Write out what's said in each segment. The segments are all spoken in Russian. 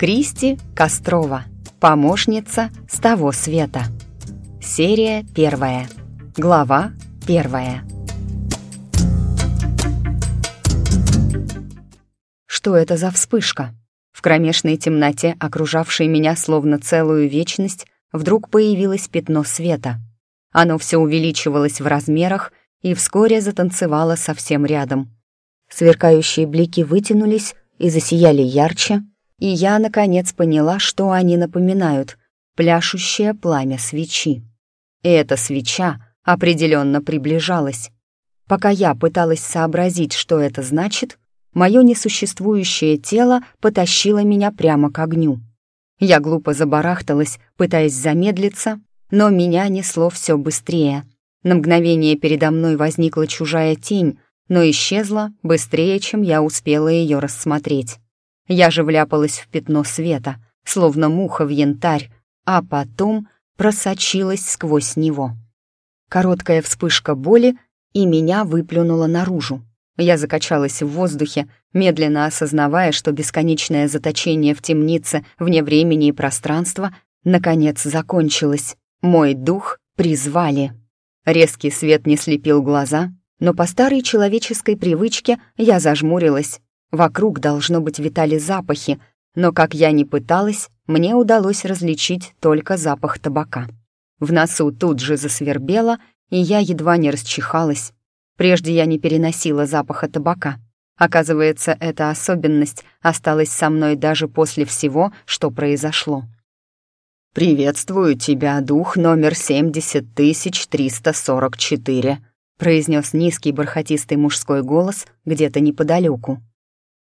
Кристи Кострова. Помощница с того света. Серия первая. Глава первая. Что это за вспышка? В кромешной темноте, окружавшей меня словно целую вечность, вдруг появилось пятно света. Оно все увеличивалось в размерах и вскоре затанцевало совсем рядом. Сверкающие блики вытянулись и засияли ярче, и я, наконец, поняла, что они напоминают — пляшущее пламя свечи. И эта свеча определенно приближалась. Пока я пыталась сообразить, что это значит, мое несуществующее тело потащило меня прямо к огню. Я глупо забарахталась, пытаясь замедлиться, но меня несло все быстрее. На мгновение передо мной возникла чужая тень, но исчезла быстрее, чем я успела ее рассмотреть. Я же вляпалась в пятно света, словно муха в янтарь, а потом просочилась сквозь него. Короткая вспышка боли, и меня выплюнуло наружу. Я закачалась в воздухе, медленно осознавая, что бесконечное заточение в темнице вне времени и пространства наконец закончилось. Мой дух призвали. Резкий свет не слепил глаза, но по старой человеческой привычке я зажмурилась Вокруг, должно быть, витали запахи, но, как я ни пыталась, мне удалось различить только запах табака. В носу тут же засвербело, и я едва не расчихалась. Прежде я не переносила запаха табака. Оказывается, эта особенность осталась со мной даже после всего, что произошло. «Приветствую тебя, дух номер 70344», произнес низкий бархатистый мужской голос где-то неподалеку.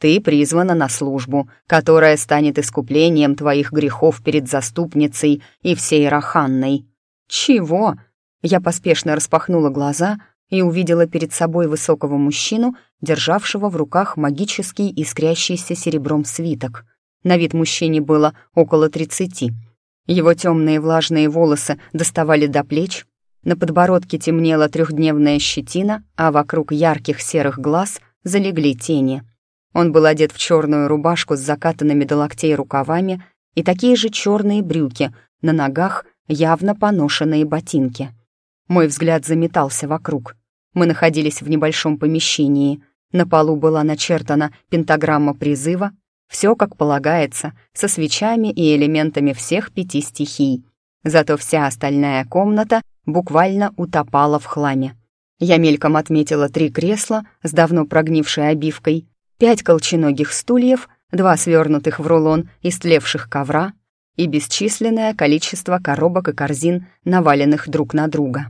Ты призвана на службу, которая станет искуплением твоих грехов перед заступницей и всей Раханной». «Чего?» Я поспешно распахнула глаза и увидела перед собой высокого мужчину, державшего в руках магический искрящийся серебром свиток. На вид мужчине было около тридцати. Его темные влажные волосы доставали до плеч, на подбородке темнела трехдневная щетина, а вокруг ярких серых глаз залегли тени — он был одет в черную рубашку с закатанными до локтей рукавами и такие же черные брюки, на ногах явно поношенные ботинки. Мой взгляд заметался вокруг. Мы находились в небольшом помещении. На полу была начертана пентаграмма призыва, все как полагается, со свечами и элементами всех пяти стихий. Зато вся остальная комната буквально утопала в хламе. Я мельком отметила три кресла с давно прогнившей обивкой, пять колченогих стульев, два свернутых в рулон истлевших ковра и бесчисленное количество коробок и корзин, наваленных друг на друга.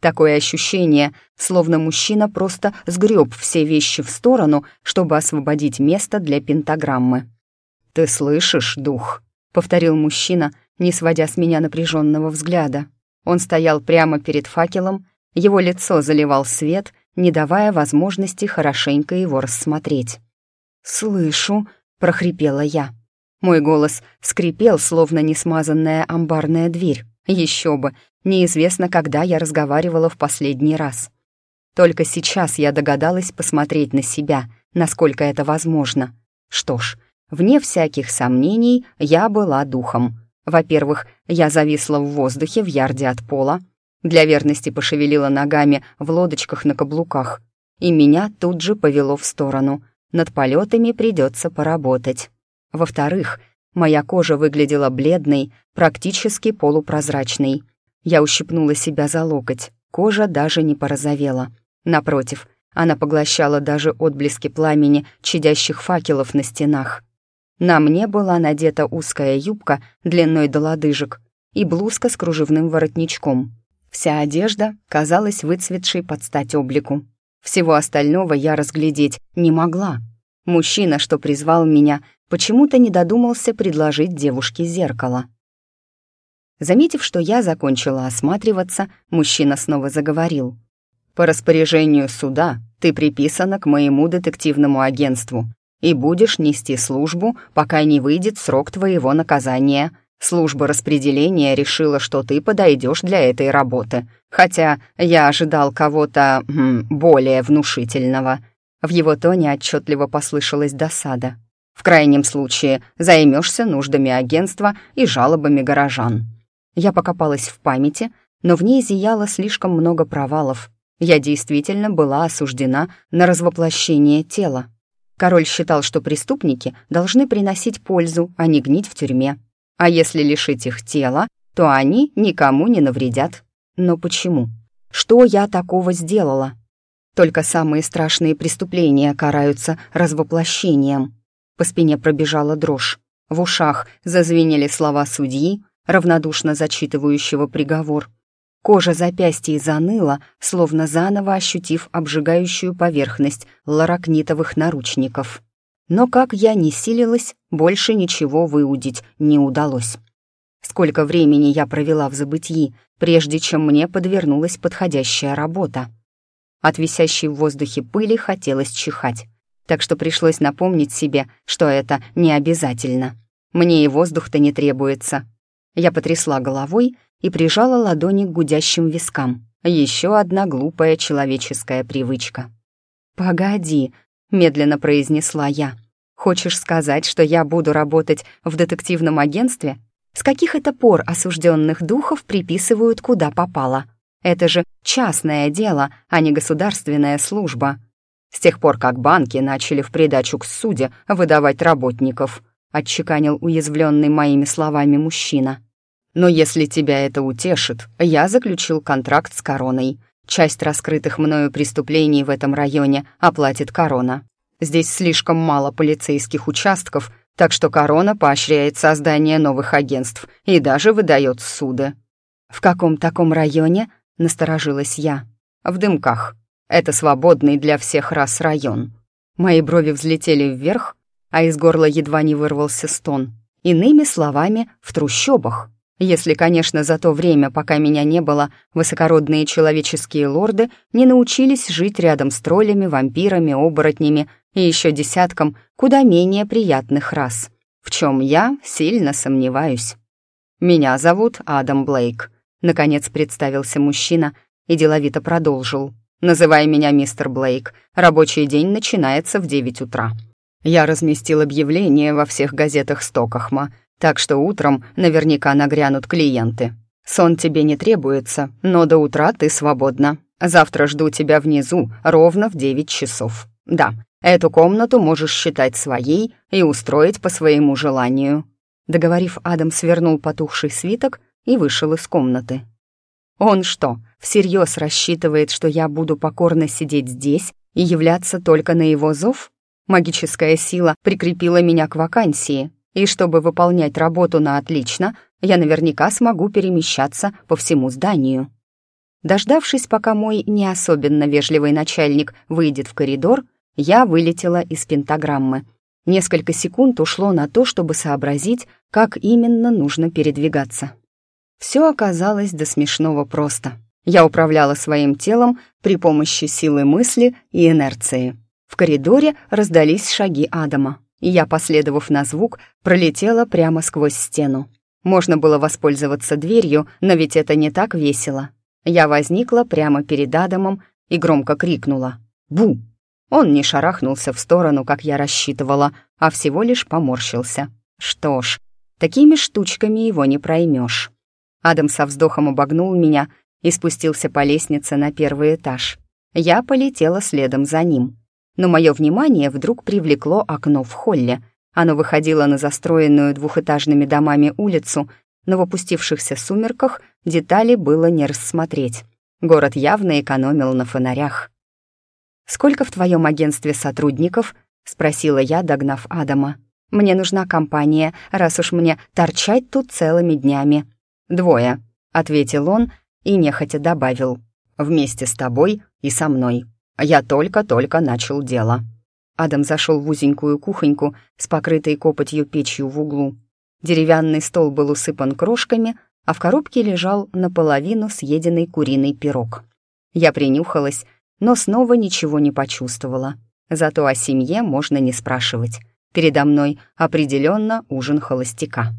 Такое ощущение, словно мужчина просто сгреб все вещи в сторону, чтобы освободить место для пентаграммы. «Ты слышишь, дух?» — повторил мужчина, не сводя с меня напряженного взгляда. Он стоял прямо перед факелом, его лицо заливал свет, не давая возможности хорошенько его рассмотреть. «Слышу», — прохрипела я. Мой голос скрипел, словно несмазанная амбарная дверь. Еще бы, неизвестно, когда я разговаривала в последний раз. Только сейчас я догадалась посмотреть на себя, насколько это возможно. Что ж, вне всяких сомнений, я была духом. Во-первых, я зависла в воздухе в ярде от пола, для верности пошевелила ногами в лодочках на каблуках, и меня тут же повело в сторону — над полетами придется поработать. Во-вторых, моя кожа выглядела бледной, практически полупрозрачной. Я ущипнула себя за локоть, кожа даже не порозовела. Напротив, она поглощала даже отблески пламени чадящих факелов на стенах. На мне была надета узкая юбка длиной до лодыжек и блузка с кружевным воротничком. Вся одежда казалась выцветшей под стать облику. Всего остального я разглядеть не могла. Мужчина, что призвал меня, почему-то не додумался предложить девушке зеркало. Заметив, что я закончила осматриваться, мужчина снова заговорил. «По распоряжению суда ты приписана к моему детективному агентству и будешь нести службу, пока не выйдет срок твоего наказания. Служба распределения решила, что ты подойдешь для этой работы, хотя я ожидал кого-то более внушительного». В его тоне отчетливо послышалась досада. В крайнем случае займешься нуждами агентства и жалобами горожан». Я покопалась в памяти, но в ней зияло слишком много провалов. Я действительно была осуждена на развоплощение тела. Король считал, что преступники должны приносить пользу, а не гнить в тюрьме. А если лишить их тела, то они никому не навредят. Но почему? Что я такого сделала? Только самые страшные преступления караются развоплощением. По спине пробежала дрожь. В ушах зазвенели слова судьи, равнодушно зачитывающего приговор. Кожа запястья заныла, словно заново ощутив обжигающую поверхность ларакнитовых наручников. Но как я не силилась, больше ничего выудить не удалось. Сколько времени я провела в забытии, прежде чем мне подвернулась подходящая работа. От висящей в воздухе пыли хотелось чихать, так что пришлось напомнить себе, что это не обязательно. Мне и воздух-то не требуется. Я потрясла головой и прижала ладони к гудящим вискам. Еще одна глупая человеческая привычка. «Погоди», — медленно произнесла я. «Хочешь сказать, что я буду работать в детективном агентстве? С каких это пор осужденных духов приписывают куда попало? Это же частное дело, а не государственная служба. С тех пор, как банки начали в придачу к суде выдавать работников», — отчеканил уязвленный моими словами мужчина. Но если тебя это утешит, я заключил контракт с короной. Часть раскрытых мною преступлений в этом районе оплатит корона. Здесь слишком мало полицейских участков, так что корона поощряет создание новых агентств и даже выдает суды. «В каком таком районе?» — насторожилась я. «В дымках. Это свободный для всех рас район». Мои брови взлетели вверх, а из горла едва не вырвался стон. Иными словами, в трущобах. Если, конечно, за то время, пока меня не было, высокородные человеческие лорды не научились жить рядом с троллями, вампирами, оборотнями и еще десятком куда менее приятных рас, в чем я сильно сомневаюсь. «Меня зовут Адам Блейк», — наконец представился мужчина и деловито продолжил. «Называй меня мистер Блейк. Рабочий день начинается в девять утра. Я разместил объявление во всех газетах Стокахма — так что утром наверняка нагрянут клиенты. Сон тебе не требуется, но до утра ты свободна. Завтра жду тебя внизу ровно в девять часов. Да, эту комнату можешь считать своей и устроить по своему желанию». Договорив, Адам свернул потухший свиток и вышел из комнаты. «Он что, всерьез рассчитывает, что я буду покорно сидеть здесь и являться только на его зов? Магическая сила прикрепила меня к вакансии, и чтобы выполнять работу на отлично, я наверняка смогу перемещаться по всему зданию. Дождавшись, пока мой не особенно вежливый начальник выйдет в коридор, я вылетела из пентаграммы. Несколько секунд ушло на то, чтобы сообразить, как именно нужно передвигаться. Все оказалось до смешного просто. Я управляла своим телом при помощи силы мысли и инерции. В коридоре раздались шаги Адама и я, последовав на звук, пролетела прямо сквозь стену. Можно было воспользоваться дверью, но ведь это не так весело. Я возникла прямо перед Адамом и громко крикнула «Бу!». Он не шарахнулся в сторону, как я рассчитывала, а всего лишь поморщился. Что ж, такими штучками его не проймешь. Адам со вздохом обогнул меня и спустился по лестнице на первый этаж. Я полетела следом за ним но мое внимание вдруг привлекло окно в холле. Оно выходило на застроенную двухэтажными домами улицу, но в опустившихся сумерках детали было не рассмотреть. Город явно экономил на фонарях. «Сколько в твоем агентстве сотрудников?» — спросила я, догнав Адама. «Мне нужна компания, раз уж мне торчать тут целыми днями». «Двое», — ответил он и нехотя добавил. «Вместе с тобой и со мной». Я только-только начал дело». Адам зашел в узенькую кухоньку с покрытой копотью печью в углу. Деревянный стол был усыпан крошками, а в коробке лежал наполовину съеденный куриный пирог. Я принюхалась, но снова ничего не почувствовала. Зато о семье можно не спрашивать. Передо мной определенно ужин холостяка.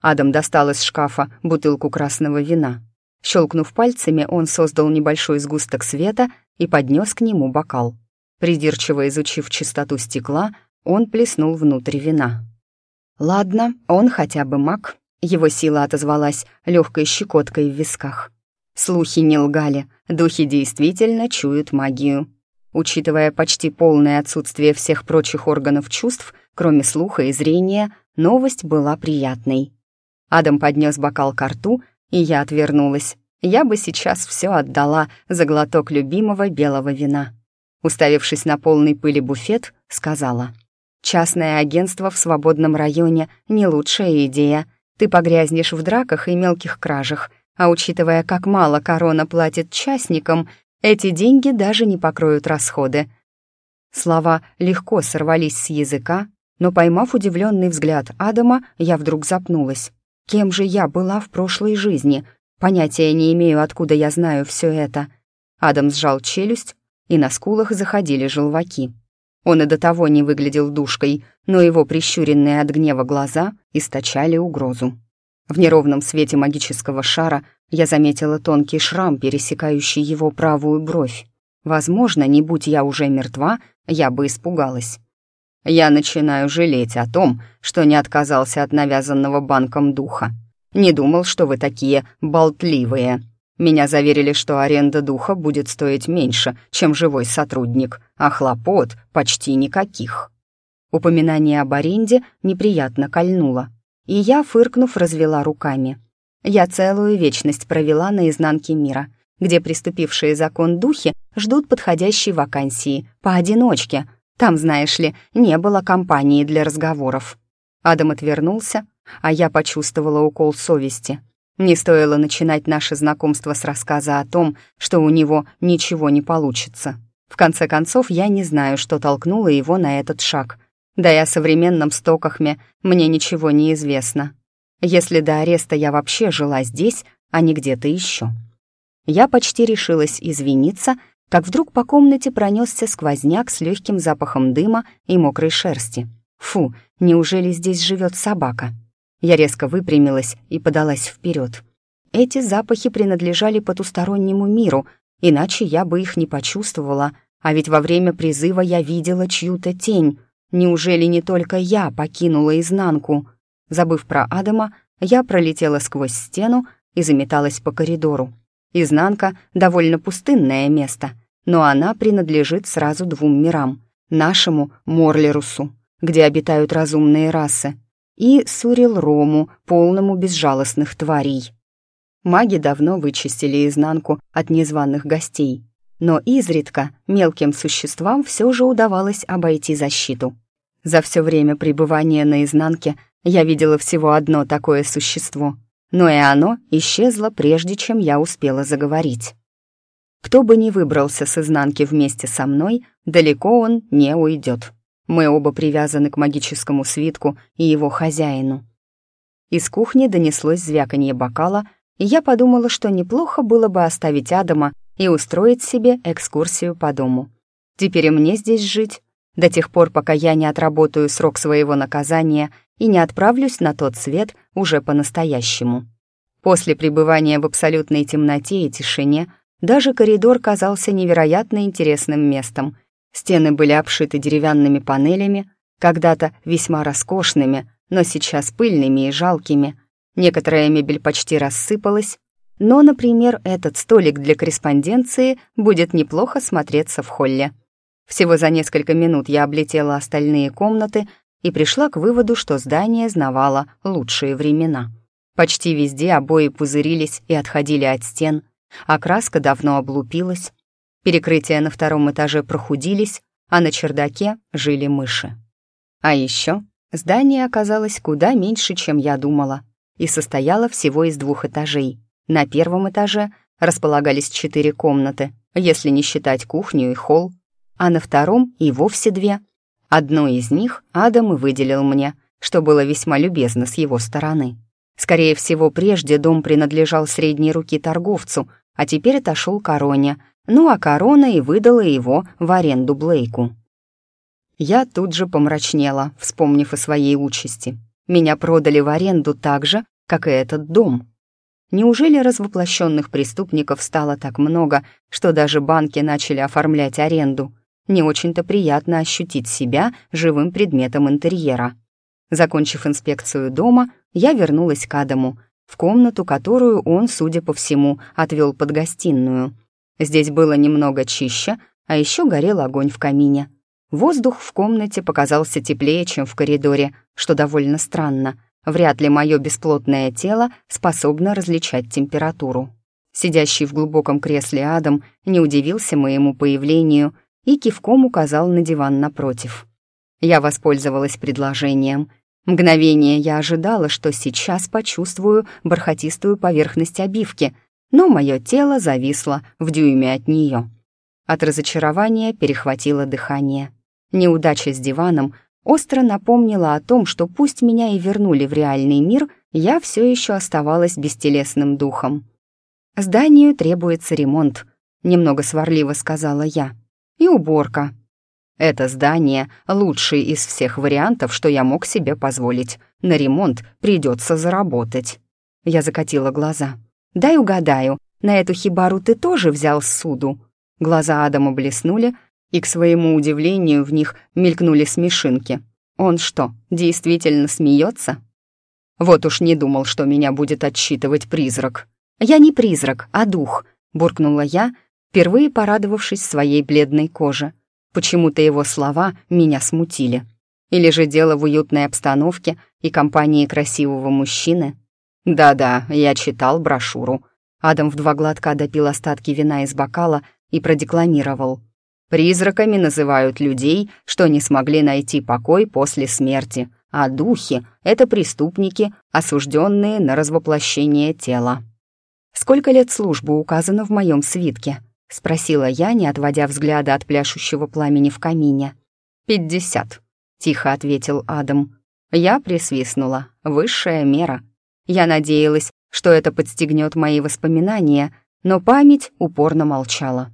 Адам достал из шкафа бутылку красного вина. Щелкнув пальцами, он создал небольшой сгусток света и поднес к нему бокал. Придирчиво изучив чистоту стекла, Он плеснул внутрь вина. Ладно, он хотя бы маг. Его сила отозвалась легкой щекоткой в висках. Слухи не лгали, духи действительно чуют магию. Учитывая почти полное отсутствие всех прочих органов чувств, кроме слуха и зрения, новость была приятной. Адам поднес бокал к рту, и я отвернулась. Я бы сейчас все отдала за глоток любимого белого вина. Уставившись на полный пыли буфет, сказала. «Частное агентство в свободном районе — не лучшая идея. Ты погрязнешь в драках и мелких кражах, а учитывая, как мало корона платит частникам, эти деньги даже не покроют расходы». Слова легко сорвались с языка, но, поймав удивленный взгляд Адама, я вдруг запнулась. Кем же я была в прошлой жизни? Понятия не имею, откуда я знаю все это. Адам сжал челюсть, и на скулах заходили желваки. Он и до того не выглядел душкой, но его прищуренные от гнева глаза источали угрозу. В неровном свете магического шара я заметила тонкий шрам, пересекающий его правую бровь. Возможно, не будь я уже мертва, я бы испугалась. Я начинаю жалеть о том, что не отказался от навязанного банком духа. Не думал, что вы такие болтливые. Меня заверили, что аренда духа будет стоить меньше, чем живой сотрудник, а хлопот почти никаких. Упоминание об аренде неприятно кольнуло, и я, фыркнув, развела руками. Я целую вечность провела на изнанке мира, где приступившие закон духи ждут подходящей вакансии, поодиночке — там, знаешь ли, не было компании для разговоров. Адам отвернулся, а я почувствовала укол совести. Не стоило начинать наше знакомство с рассказа о том, что у него ничего не получится. В конце концов, я не знаю, что толкнуло его на этот шаг. Да и о современном Стокахме мне ничего не известно. Если до ареста я вообще жила здесь, а не где-то еще. Я почти решилась извиниться как вдруг по комнате пронесся сквозняк с легким запахом дыма и мокрой шерсти. Фу, неужели здесь живет собака? Я резко выпрямилась и подалась вперед. Эти запахи принадлежали потустороннему миру, иначе я бы их не почувствовала, а ведь во время призыва я видела чью-то тень. Неужели не только я покинула изнанку? Забыв про Адама, я пролетела сквозь стену и заметалась по коридору. Изнанка — довольно пустынное место, но она принадлежит сразу двум мирам. Нашему Морлерусу, где обитают разумные расы, и Сурил-Рому, полному безжалостных тварей. Маги давно вычистили изнанку от незваных гостей, но изредка мелким существам все же удавалось обойти защиту. За все время пребывания на изнанке я видела всего одно такое существо — но и оно исчезло, прежде чем я успела заговорить. Кто бы ни выбрался с изнанки вместе со мной, далеко он не уйдет. Мы оба привязаны к магическому свитку и его хозяину. Из кухни донеслось звяканье бокала, и я подумала, что неплохо было бы оставить Адама и устроить себе экскурсию по дому. Теперь мне здесь жить, до тех пор, пока я не отработаю срок своего наказания и не отправлюсь на тот свет уже по-настоящему. После пребывания в абсолютной темноте и тишине даже коридор казался невероятно интересным местом. Стены были обшиты деревянными панелями, когда-то весьма роскошными, но сейчас пыльными и жалкими. Некоторая мебель почти рассыпалась, но, например, этот столик для корреспонденции будет неплохо смотреться в холле. Всего за несколько минут я облетела остальные комнаты и пришла к выводу, что здание знавало лучшие времена. Почти везде обои пузырились и отходили от стен, а краска давно облупилась. Перекрытия на втором этаже прохудились, а на чердаке жили мыши. А еще здание оказалось куда меньше, чем я думала, и состояло всего из двух этажей. На первом этаже располагались четыре комнаты, если не считать кухню и холл, а на втором и вовсе две — Одну из них Адам и выделил мне, что было весьма любезно с его стороны. Скорее всего, прежде дом принадлежал средней руки торговцу, а теперь отошел короне, ну а корона и выдала его в аренду Блейку. Я тут же помрачнела, вспомнив о своей участи. Меня продали в аренду так же, как и этот дом. Неужели развоплощенных преступников стало так много, что даже банки начали оформлять аренду? Не очень-то приятно ощутить себя живым предметом интерьера. Закончив инспекцию дома, я вернулась к Адаму, в комнату, которую он, судя по всему, отвел под гостиную. Здесь было немного чище, а еще горел огонь в камине. Воздух в комнате показался теплее, чем в коридоре, что довольно странно. Вряд ли мое бесплотное тело способно различать температуру. Сидящий в глубоком кресле Адам не удивился моему появлению и кивком указал на диван напротив. Я воспользовалась предложением. Мгновение я ожидала, что сейчас почувствую бархатистую поверхность обивки, но мое тело зависло в дюйме от нее. От разочарования перехватило дыхание. Неудача с диваном остро напомнила о том, что пусть меня и вернули в реальный мир, я все еще оставалась бестелесным духом. «Зданию требуется ремонт», — немного сварливо сказала я. «И уборка». «Это здание — лучший из всех вариантов, что я мог себе позволить. На ремонт придется заработать». Я закатила глаза. «Дай угадаю, на эту хибару ты тоже взял суду?» Глаза Адама блеснули, и, к своему удивлению, в них мелькнули смешинки. Он что, действительно смеется? Вот уж не думал, что меня будет отсчитывать призрак. «Я не призрак, а дух», — буркнула я, впервые порадовавшись своей бледной коже. Почему-то его слова меня смутили. Или же дело в уютной обстановке и компании красивого мужчины? Да-да, я читал брошюру. Адам в два глотка допил остатки вина из бокала и продекламировал. Призраками называют людей, что не смогли найти покой после смерти, а духи — это преступники, осужденные на развоплощение тела. «Сколько лет службы указано в моем свитке?» — спросила я, не отводя взгляда от пляшущего пламени в камине. «Пятьдесят», — тихо ответил Адам. Я присвистнула. Высшая мера. Я надеялась, что это подстегнет мои воспоминания, но память упорно молчала.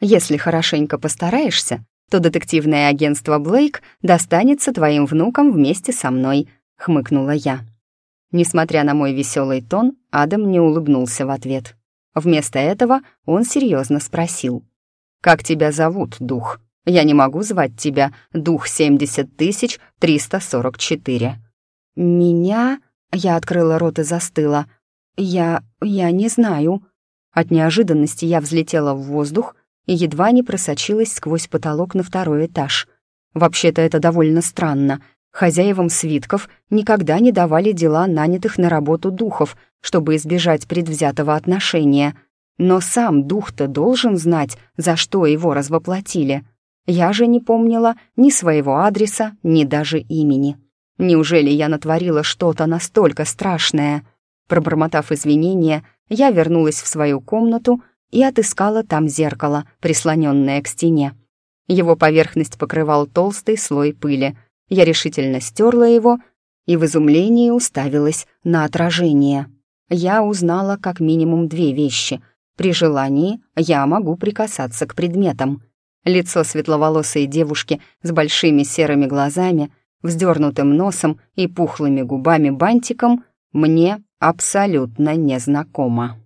«Если хорошенько постараешься, то детективное агентство Блейк достанется твоим внукам вместе со мной», — хмыкнула я. Несмотря на мой веселый тон, Адам не улыбнулся в ответ. Вместо этого он серьезно спросил. «Как тебя зовут, дух? Я не могу звать тебя дух 70344». «Меня?» — я открыла рот и застыла. «Я... я не знаю». От неожиданности я взлетела в воздух и едва не просочилась сквозь потолок на второй этаж. Вообще-то это довольно странно — Хозяевам свитков никогда не давали дела нанятых на работу духов, чтобы избежать предвзятого отношения. Но сам дух-то должен знать, за что его развоплотили. Я же не помнила ни своего адреса, ни даже имени. Неужели я натворила что-то настолько страшное? Пробормотав извинения, я вернулась в свою комнату и отыскала там зеркало, прислоненное к стене. Его поверхность покрывал толстый слой пыли — я решительно стерла его и в изумлении уставилась на отражение. Я узнала как минимум две вещи. При желании я могу прикасаться к предметам. Лицо светловолосой девушки с большими серыми глазами, вздернутым носом и пухлыми губами бантиком мне абсолютно незнакомо.